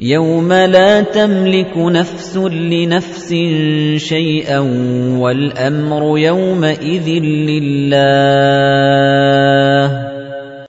يَوْمَ لَا تَمْلِكُ نَفْسٌ لِنَفْسٍ شَيْئًا وَالْأَمْرُ يَوْمَئِذٍ لِلَّهِ.